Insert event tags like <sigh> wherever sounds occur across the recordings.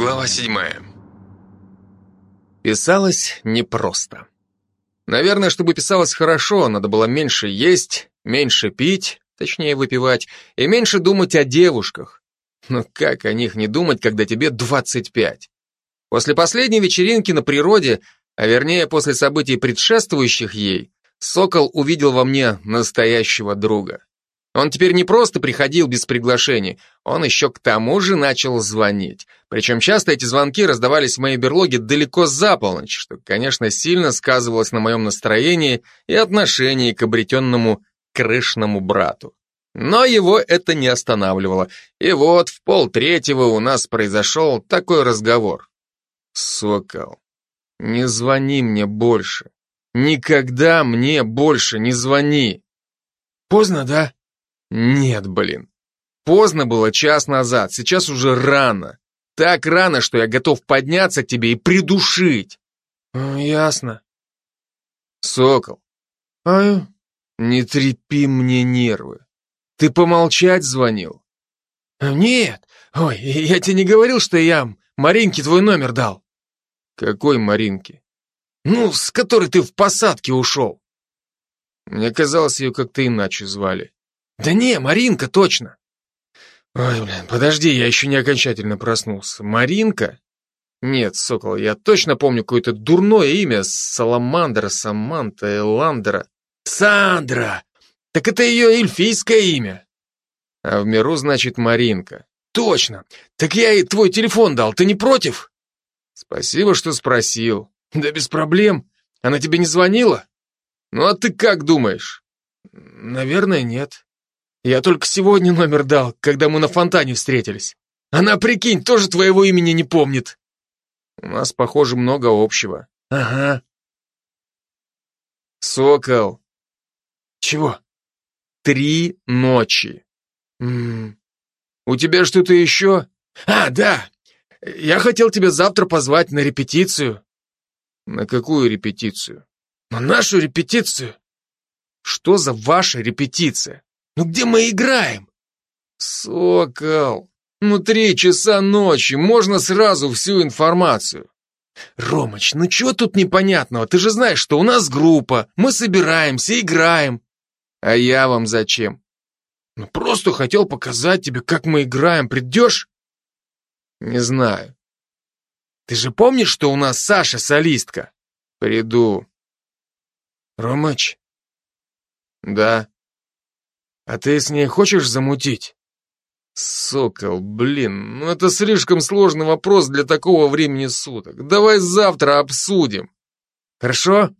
Глава седьмая. Писалось непросто. Наверное, чтобы писалось хорошо, надо было меньше есть, меньше пить, точнее выпивать, и меньше думать о девушках. Но как о них не думать, когда тебе 25? После последней вечеринки на природе, а вернее после событий предшествующих ей, Сокол увидел во мне настоящего друга. Он теперь не просто приходил без приглашений, он еще к тому же начал звонить. Причем часто эти звонки раздавались в моей берлоге далеко за полночь, что, конечно, сильно сказывалось на моем настроении и отношении к обретенному крышному брату. Но его это не останавливало. И вот в полтретьего у нас произошел такой разговор. Сокол, не звони мне больше. Никогда мне больше не звони. Поздно, да? Нет, блин. Поздно было час назад, сейчас уже рано. Так рано, что я готов подняться к тебе и придушить. Ясно. Сокол. А? Не трепи мне нервы. Ты помолчать звонил? Нет. Ой, я тебе не говорил, что я Маринке твой номер дал. Какой Маринке? Ну, с которой ты в посадке ушел. Мне казалось, ее как-то иначе звали. Да не, Маринка, точно. Ой, блин, подожди, я еще не окончательно проснулся. Маринка? Нет, Сокол, я точно помню какое-то дурное имя. Саламандра, Саманта, Эландра. Сандра! Так это ее эльфийское имя. А в миру, значит, Маринка. Точно. Так я ей твой телефон дал, ты не против? Спасибо, что спросил. Да без проблем. Она тебе не звонила? Ну а ты как думаешь? Наверное, нет. Я только сегодня номер дал, когда мы на фонтане встретились. Она, прикинь, тоже твоего имени не помнит. У нас, похоже, много общего. Ага. Сокол. Чего? Три ночи. М -м. У тебя что-то еще? А, да. Я хотел тебя завтра позвать на репетицию. На какую репетицию? На нашу репетицию. Что за ваша репетиция? Ну где мы играем? Сокол, ну три часа ночи, можно сразу всю информацию. Ромыч, ну чего тут непонятного? Ты же знаешь, что у нас группа, мы собираемся, играем. А я вам зачем? Ну просто хотел показать тебе, как мы играем. Придешь? Не знаю. Ты же помнишь, что у нас Саша солистка? Приду. Ромыч. Да. А ты с ней хочешь замутить? Сокол, блин, ну это слишком сложный вопрос для такого времени суток. Давай завтра обсудим. Хорошо,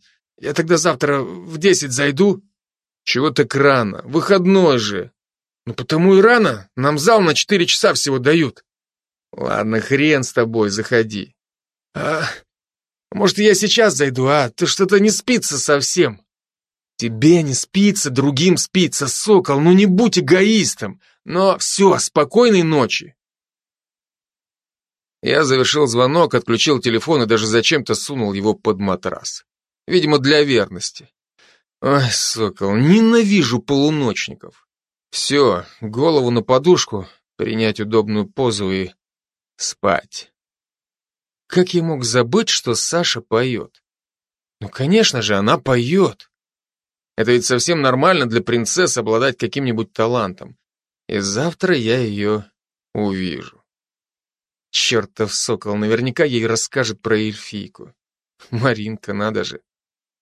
я тогда завтра в десять зайду. Чего так рано? Выходной же. Ну потому и рано, нам зал на четыре часа всего дают. Ладно, хрен с тобой, заходи. А, может, я сейчас зайду, а? Ты что-то не спится совсем. Тебе не спится, другим спится, сокол, ну не будь эгоистом. Но все, спокойной ночи. Я завершил звонок, отключил телефон и даже зачем-то сунул его под матрас. Видимо, для верности. Ой, сокол, ненавижу полуночников. Все, голову на подушку, принять удобную позу и спать. Как я мог забыть, что Саша поет? Ну, конечно же, она поет. Это ведь совсем нормально для принцесс обладать каким-нибудь талантом. И завтра я ее увижу. Чертов сокол, наверняка ей расскажет про эльфийку. Маринка, надо же.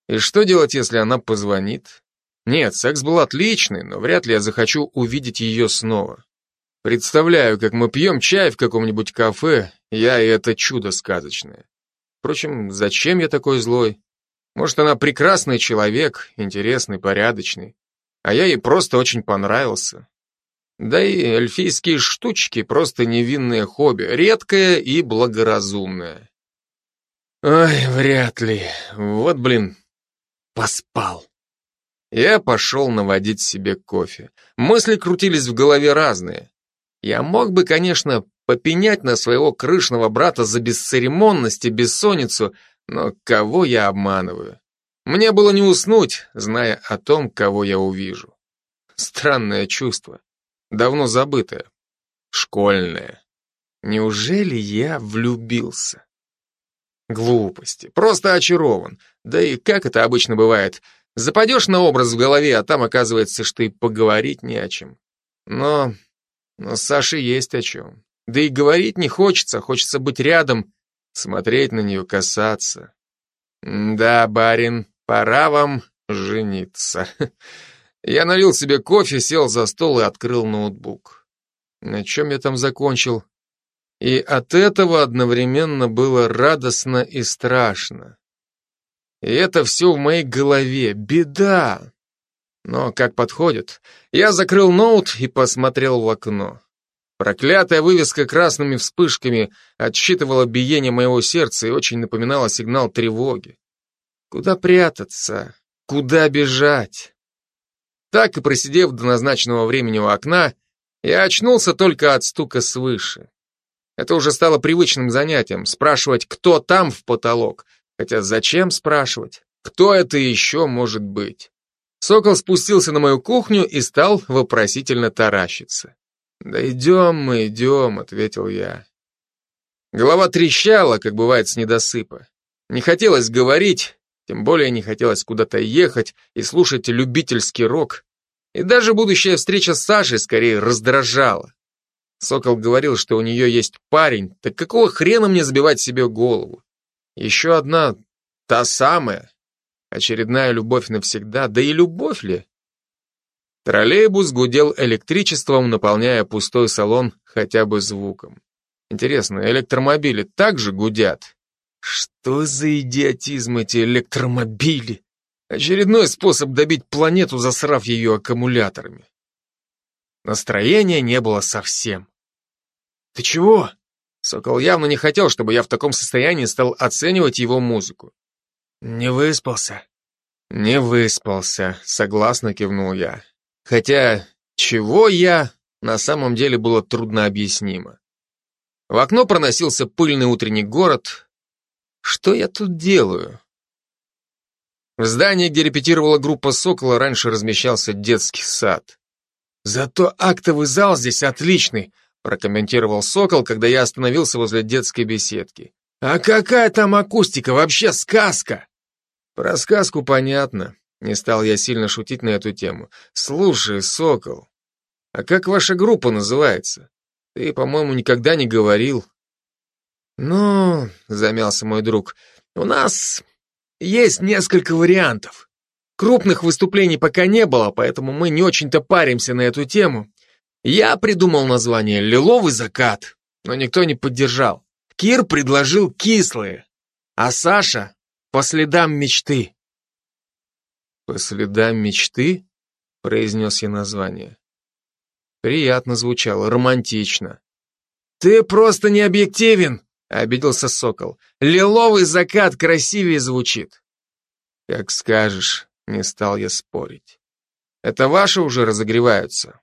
И что делать, если она позвонит? Нет, секс был отличный, но вряд ли я захочу увидеть ее снова. Представляю, как мы пьем чай в каком-нибудь кафе, я и это чудо сказочное. Впрочем, зачем я такой злой? Может, она прекрасный человек, интересный, порядочный, а я ей просто очень понравился. Да и эльфийские штучки — просто невинное хобби, редкое и благоразумное. Ой, вряд ли. Вот, блин, поспал. Я пошел наводить себе кофе. Мысли крутились в голове разные. Я мог бы, конечно, попенять на своего крышного брата за бесцеремонность и бессонницу, но кого я обманываю? Мне было не уснуть, зная о том, кого я увижу. Странное чувство, давно забытое, школьное. Неужели я влюбился? Глупости. Просто очарован. Да и как это обычно бывает? Западешь на образ в голове, а там оказывается, что и поговорить не о чем. Но... но Сашей есть о чем. Да и говорить не хочется, хочется быть рядом, смотреть на нее, касаться. Да, барин, пора вам жениться. <laughs> Я налил себе кофе, сел за стол и открыл ноутбук. На чем я там закончил? И от этого одновременно было радостно и страшно. И это все в моей голове. Беда. Но как подходит? Я закрыл ноут и посмотрел в окно. Проклятая вывеска красными вспышками отсчитывала биение моего сердца и очень напоминала сигнал тревоги. Куда прятаться? Куда бежать? Так и просидев до назначенного времени у окна, я очнулся только от стука свыше. Это уже стало привычным занятием, спрашивать, кто там в потолок. Хотя зачем спрашивать? Кто это еще может быть? Сокол спустился на мою кухню и стал вопросительно таращиться. «Да идем мы, идем», — ответил я. Голова трещала, как бывает с недосыпа. Не хотелось говорить, тем более не хотелось куда-то ехать и слушать любительский рок. И даже будущая встреча с Сашей скорее раздражала. Сокол говорил, что у нее есть парень, так какого хрена мне забивать себе голову? Еще одна, та самая, очередная любовь навсегда, да и любовь ли? Троллейбус гудел электричеством, наполняя пустой салон хотя бы звуком. Интересно, электромобили также гудят? Что за идиотизм эти электромобили? Очередной способ добить планету, засрав ее аккумуляторами. Настроения не было совсем. «Ты чего?» Сокол явно не хотел, чтобы я в таком состоянии стал оценивать его музыку. «Не выспался?» «Не выспался», — согласно кивнул я. Хотя, чего я, на самом деле было трудно объяснимо. В окно проносился пыльный утренний город. Что я тут делаю? В здании, где репетировала группа «Сокола», раньше размещался детский сад. «Зато актовый зал здесь отличный», прокомментировал Сокол, когда я остановился возле детской беседки. «А какая там акустика? Вообще сказка!» Про сказку понятно. Не стал я сильно шутить на эту тему. «Слушай, Сокол, а как ваша группа называется? Ты, по-моему, никогда не говорил». «Ну, — замялся мой друг, — у нас есть несколько вариантов. Крупных выступлений пока не было, поэтому мы не очень-то паримся на эту тему. Я придумал название «Лиловый закат», но никто не поддержал. Кир предложил «Кислые», а Саша — «По следам мечты». «По следам мечты?» — произнес я название. Приятно звучало, романтично. «Ты просто не объективен!» — обиделся Сокол. «Лиловый закат красивее звучит». «Как скажешь». Не стал я спорить. Это ваши уже разогреваются.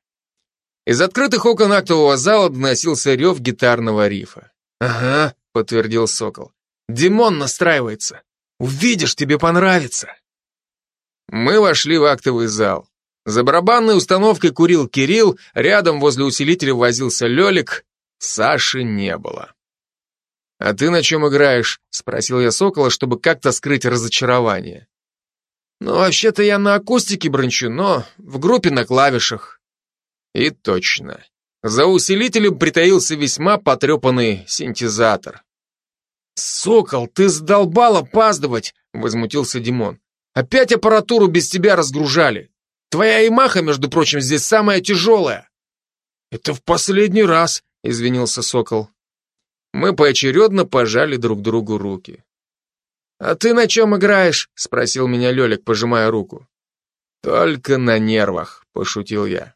Из открытых окон актового зала доносился рев гитарного рифа. «Ага», — подтвердил Сокол. «Димон настраивается. Увидишь, тебе понравится». Мы вошли в актовый зал. За барабанной установкой курил Кирилл, рядом возле усилителя возился Лелик. Саши не было. «А ты на чем играешь?» — спросил я Сокола, чтобы как-то скрыть разочарование. Ну, вообще-то я на акустике брончу, но в группе на клавишах. И точно. За усилителем притаился весьма потрепанный синтезатор. «Сокол, ты сдолбал опаздывать!» — возмутился Димон. «Опять аппаратуру без тебя разгружали. Твоя Ямаха, между прочим, здесь самая тяжелая». «Это в последний раз», — извинился Сокол. Мы поочередно пожали друг другу руки. «А ты на чем играешь?» — спросил меня Лелик, пожимая руку. «Только на нервах», — пошутил я.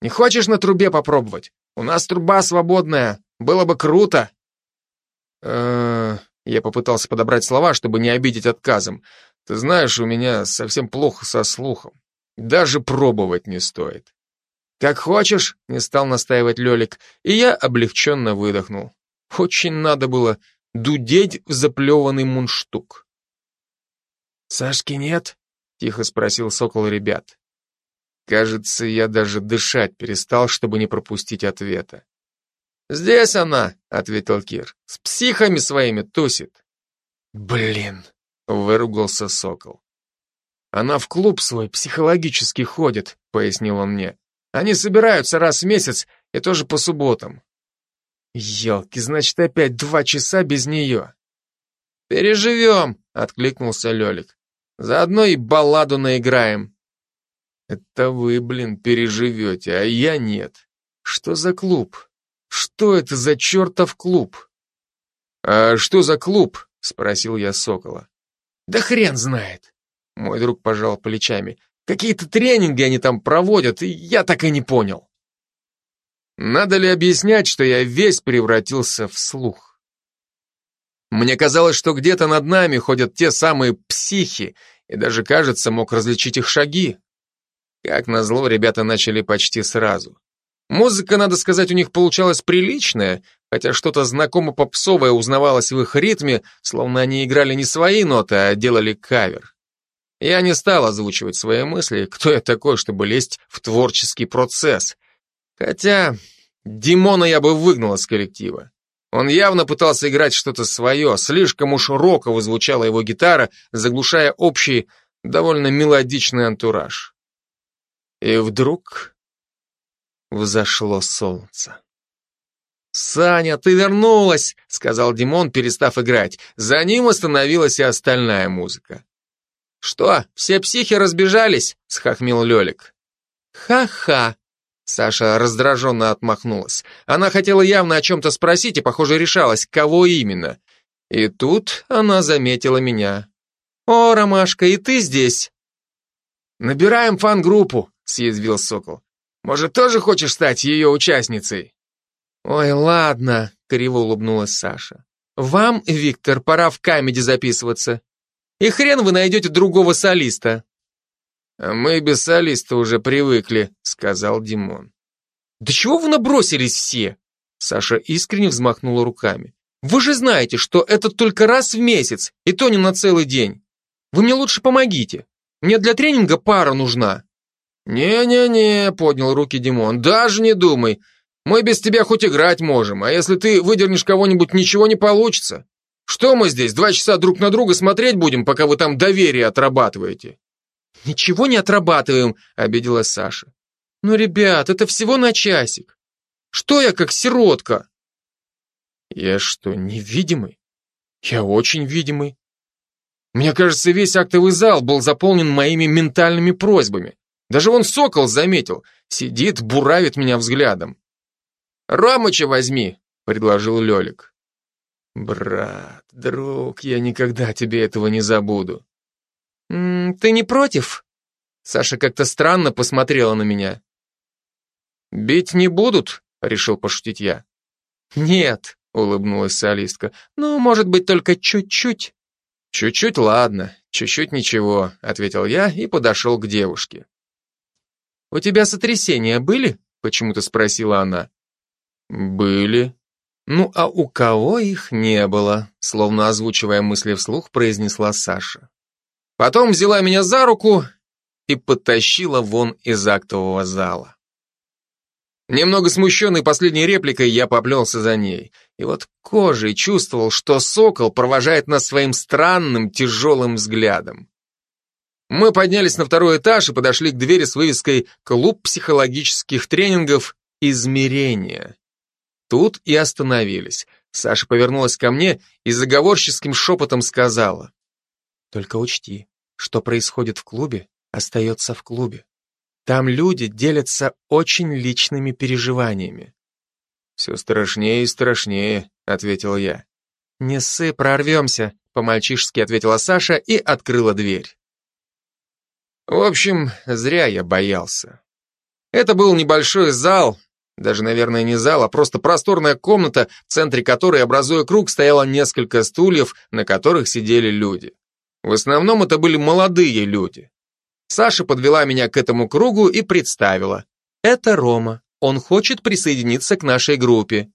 «Не хочешь на трубе попробовать? У нас труба свободная, было бы круто». Я попытался подобрать слова, чтобы не обидеть отказом. «Ты знаешь, у меня совсем плохо со слухом. Даже пробовать не стоит». «Как хочешь», — не стал настаивать Лелик, и я облегченно выдохнул. Очень надо было дудеть в заплеванный мундштук. «Сашки нет?» — тихо спросил сокол ребят. Кажется, я даже дышать перестал, чтобы не пропустить ответа. «Здесь она», — ответил Кир. «С психами своими тусит». «Блин», — выругался Сокол. «Она в клуб свой психологически ходит», — пояснил он мне. «Они собираются раз в месяц и тоже по субботам». «Елки, значит, опять два часа без нее». «Переживем», — откликнулся Лелик. «Заодно и балладу наиграем». «Это вы, блин, переживете, а я нет. Что за клуб? Что это за чертов клуб?» «А что за клуб?» — спросил я Сокола. «Да хрен знает!» Мой друг пожал плечами. «Какие-то тренинги они там проводят, и я так и не понял». Надо ли объяснять, что я весь превратился в слух? Мне казалось, что где-то над нами ходят те самые психи, и даже, кажется, мог различить их шаги. Как назло, ребята начали почти сразу. Музыка, надо сказать, у них получалась приличная, хотя что-то знакомо попсовое узнавалось в их ритме, словно они играли не свои ноты, а делали кавер. Я не стал озвучивать свои мысли, кто я такой, чтобы лезть в творческий процесс. Хотя Димона я бы выгнал из коллектива. Он явно пытался играть что-то свое, слишком уж роково звучала его гитара, заглушая общий, довольно мелодичный антураж. И вдруг взошло солнце. «Саня, ты вернулась!» — сказал Димон, перестав играть. За ним остановилась и остальная музыка. «Что, все психи разбежались?» — схохмил Лелик. «Ха-ха!» Саша раздраженно отмахнулась. Она хотела явно о чем-то спросить и, похоже, решалась, кого именно. И тут она заметила меня. «О, Ромашка, и ты здесь?» «Набираем фан-группу», — съязвил Сокол. «Может, тоже хочешь стать ее участницей?» «Ой, ладно», — криво улыбнулась Саша. «Вам, Виктор, пора в камеди записываться. И хрен вы найдете другого солиста». «Мы без солиста уже привыкли», — сказал Димон. «Да чего вы набросились все?» Саша искренне взмахнула руками. «Вы же знаете, что это только раз в месяц, и то не на целый день. Вы мне лучше помогите. Мне для тренинга пара нужна». «Не-не-не», — поднял руки Димон, — «даже не думай. Мы без тебя хоть играть можем, а если ты выдернешь кого-нибудь, ничего не получится. Что мы здесь, два часа друг на друга смотреть будем, пока вы там доверие отрабатываете?» «Ничего не отрабатываем», — обиделась Саша. «Ну, ребят, это всего на часик. Что я как сиротка?» «Я что, невидимый? Я очень видимый. Мне кажется, весь актовый зал был заполнен моими ментальными просьбами. Даже вон сокол заметил, сидит, буравит меня взглядом. «Ромыча возьми», — предложил Лелик. «Брат, друг, я никогда тебе этого не забуду». М -м, «Ты не против?» Саша как-то странно посмотрела на меня. «Бить не будут?» — решил пошутить я. «Нет», — улыбнулась солистка, «ну, может быть, только чуть-чуть». «Чуть-чуть, ладно, чуть-чуть ничего», — ответил я и подошел к девушке. «У тебя сотрясения были?» — почему-то спросила она. «Были». «Ну, а у кого их не было?» Словно озвучивая мысли вслух, произнесла Саша. Потом взяла меня за руку и потащила вон из актового зала. Немного смущенный последней репликой, я поплелся за ней. И вот кожей чувствовал, что сокол провожает нас своим странным, тяжелым взглядом. Мы поднялись на второй этаж и подошли к двери с вывеской «Клуб психологических тренингов «Измерения». Тут и остановились. Саша повернулась ко мне и заговорческим шепотом сказала. «Только учти, что происходит в клубе, остается в клубе. Там люди делятся очень личными переживаниями». «Все страшнее и страшнее», — ответил я. «Не ссы, прорвемся», — по-мальчишески ответила Саша и открыла дверь. В общем, зря я боялся. Это был небольшой зал, даже, наверное, не зал, а просто просторная комната, в центре которой, образуя круг, стояло несколько стульев, на которых сидели люди. В основном это были молодые люди. Саша подвела меня к этому кругу и представила. «Это Рома. Он хочет присоединиться к нашей группе».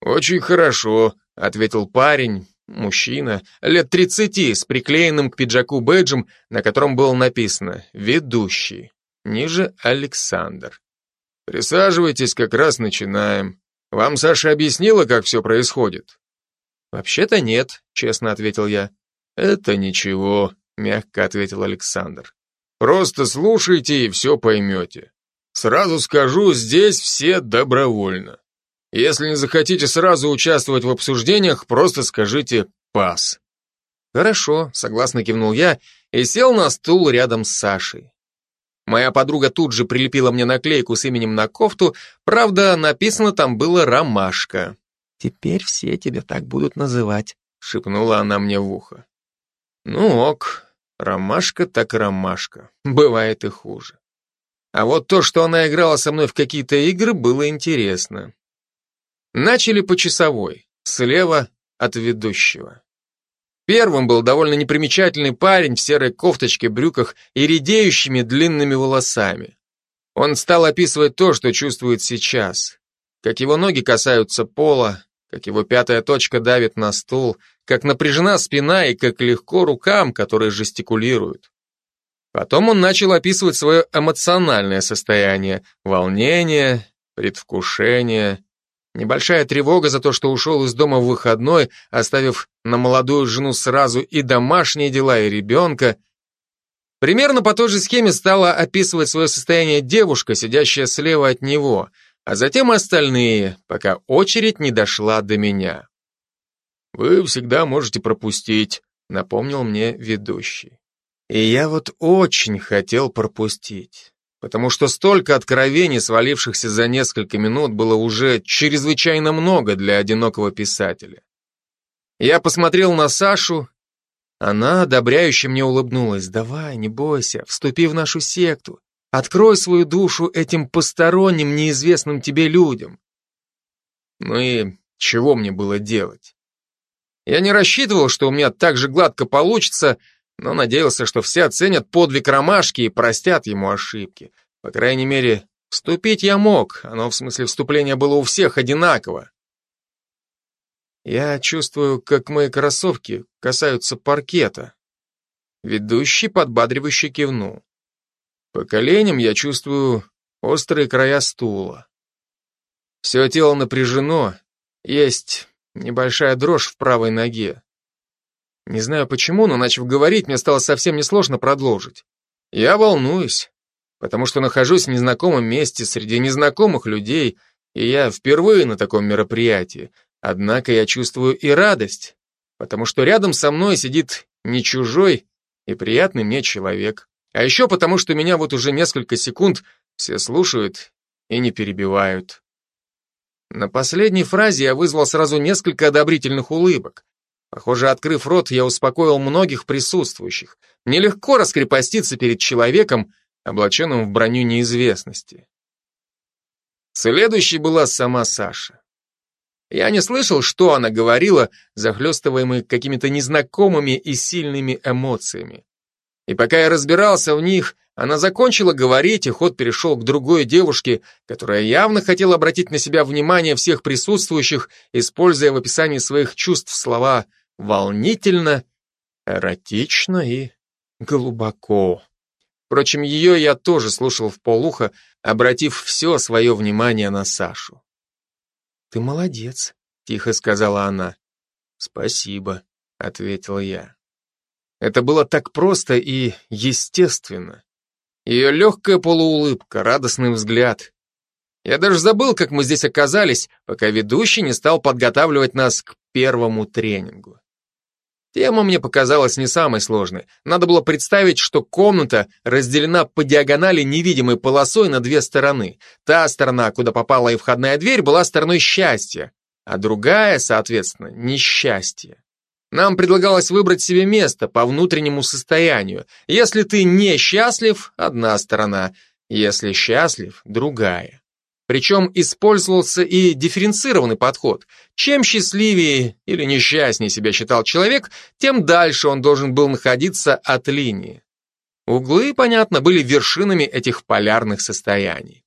«Очень хорошо», — ответил парень, мужчина, лет тридцати, с приклеенным к пиджаку бэджем, на котором было написано «Ведущий». Ниже Александр. Присаживайтесь, как раз начинаем. Вам Саша объяснила, как все происходит? Вообще-то нет, честно ответил я. Это ничего, мягко ответил Александр. Просто слушайте и все поймете. Сразу скажу, здесь все добровольно. Если не захотите сразу участвовать в обсуждениях, просто скажите «пас». Хорошо, согласно кивнул я и сел на стул рядом с Сашей. Моя подруга тут же прилепила мне наклейку с именем на кофту, правда, написано там было «Ромашка». «Теперь все тебя так будут называть», — шепнула она мне в ухо. «Ну ок, ромашка так ромашка, бывает и хуже». А вот то, что она играла со мной в какие-то игры, было интересно. Начали по часовой, слева от ведущего. Первым был довольно непримечательный парень в серой кофточке, брюках и редеющими длинными волосами. Он стал описывать то, что чувствует сейчас. Как его ноги касаются пола, как его пятая точка давит на стул, как напряжена спина и как легко рукам, которые жестикулируют. Потом он начал описывать свое эмоциональное состояние, волнение, предвкушение, Небольшая тревога за то, что ушел из дома в выходной, оставив на молодую жену сразу и домашние дела, и ребенка. Примерно по той же схеме стала описывать свое состояние девушка, сидящая слева от него, а затем остальные, пока очередь не дошла до меня. «Вы всегда можете пропустить», — напомнил мне ведущий. И я вот очень хотел пропустить потому что столько откровений, свалившихся за несколько минут, было уже чрезвычайно много для одинокого писателя. Я посмотрел на Сашу, она одобряюще мне улыбнулась. «Давай, не бойся, вступи в нашу секту, открой свою душу этим посторонним, неизвестным тебе людям». Ну и чего мне было делать? Я не рассчитывал, что у меня так же гладко получится, но надеялся, что все оценят подвиг ромашки и простят ему ошибки. По крайней мере, вступить я мог, оно в смысле вступления было у всех одинаково. Я чувствую, как мои кроссовки касаются паркета. Ведущий подбадривающе кивнул. По коленям я чувствую острые края стула. Все тело напряжено, есть небольшая дрожь в правой ноге. Не знаю почему, но начав говорить, мне стало совсем несложно продолжить. Я волнуюсь, потому что нахожусь в незнакомом месте среди незнакомых людей, и я впервые на таком мероприятии. Однако я чувствую и радость, потому что рядом со мной сидит не чужой и приятный мне человек. А еще потому, что меня вот уже несколько секунд все слушают и не перебивают. На последней фразе я вызвал сразу несколько одобрительных улыбок. Похоже, открыв рот, я успокоил многих присутствующих. Нелегко раскрепоститься перед человеком, облаченным в броню неизвестности. Следующей была сама Саша. Я не слышал, что она говорила, захлестываемой какими-то незнакомыми и сильными эмоциями. И пока я разбирался в них, она закончила говорить, и ход перешел к другой девушке, которая явно хотела обратить на себя внимание всех присутствующих, используя в описании своих чувств слова волнительно, эротично и глубоко. Впрочем, ее я тоже слушал в полухо, обратив все свое внимание на Сашу. «Ты молодец», — тихо сказала она. «Спасибо», — ответил я. Это было так просто и естественно. Ее легкая полуулыбка, радостный взгляд. Я даже забыл, как мы здесь оказались, пока ведущий не стал подготавливать нас к первому тренингу. Тема мне показалась не самой сложной. Надо было представить, что комната разделена по диагонали невидимой полосой на две стороны. Та сторона, куда попала и входная дверь, была стороной счастья, а другая, соответственно, несчастье. Нам предлагалось выбрать себе место по внутреннему состоянию. Если ты не счастлив – одна сторона, если счастлив – другая. Причем использовался и дифференцированный подход. Чем счастливее или несчастнее себя считал человек, тем дальше он должен был находиться от линии. Углы, понятно, были вершинами этих полярных состояний.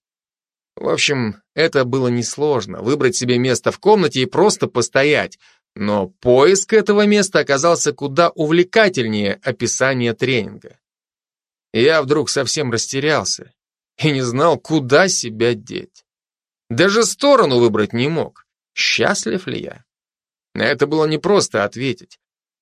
В общем, это было несложно, выбрать себе место в комнате и просто постоять, но поиск этого места оказался куда увлекательнее описания тренинга. Я вдруг совсем растерялся и не знал, куда себя деть. Даже сторону выбрать не мог. Счастлив ли я? На это было непросто ответить.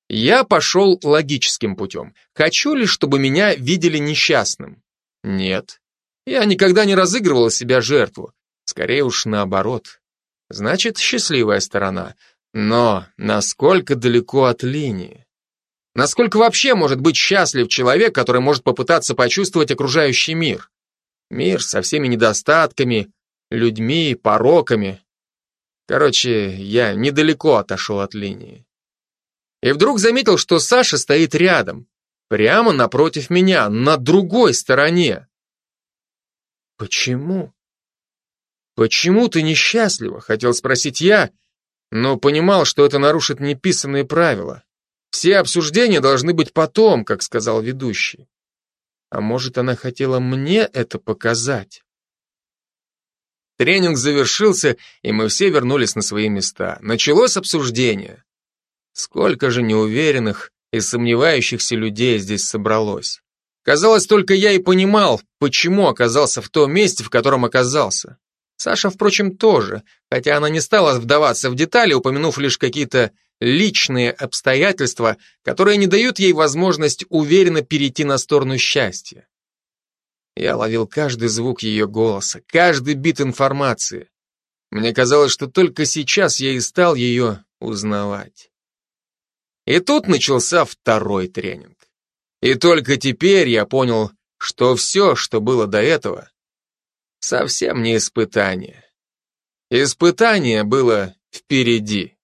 Я пошел логическим путем. Хочу ли, чтобы меня видели несчастным? Нет. Я никогда не разыгрывал из себя жертву. Скорее уж наоборот. Значит, счастливая сторона. Но насколько далеко от линии? Насколько вообще может быть счастлив человек, который может попытаться почувствовать окружающий мир? Мир со всеми недостатками, людьми, пороками. Короче, я недалеко отошел от линии. И вдруг заметил, что Саша стоит рядом, прямо напротив меня, на другой стороне. Почему? Почему ты несчастлива? Хотел спросить я, но понимал, что это нарушит неписанные правила. Все обсуждения должны быть потом, как сказал ведущий. А может, она хотела мне это показать? Тренинг завершился, и мы все вернулись на свои места. Началось обсуждение. Сколько же неуверенных и сомневающихся людей здесь собралось. Казалось, только я и понимал, почему оказался в том месте, в котором оказался. Саша, впрочем, тоже, хотя она не стала вдаваться в детали, упомянув лишь какие-то личные обстоятельства, которые не дают ей возможность уверенно перейти на сторону счастья. Я ловил каждый звук ее голоса, каждый бит информации. Мне казалось, что только сейчас я и стал ее узнавать. И тут начался второй тренинг. И только теперь я понял, что все, что было до этого, совсем не испытание. Испытание было впереди.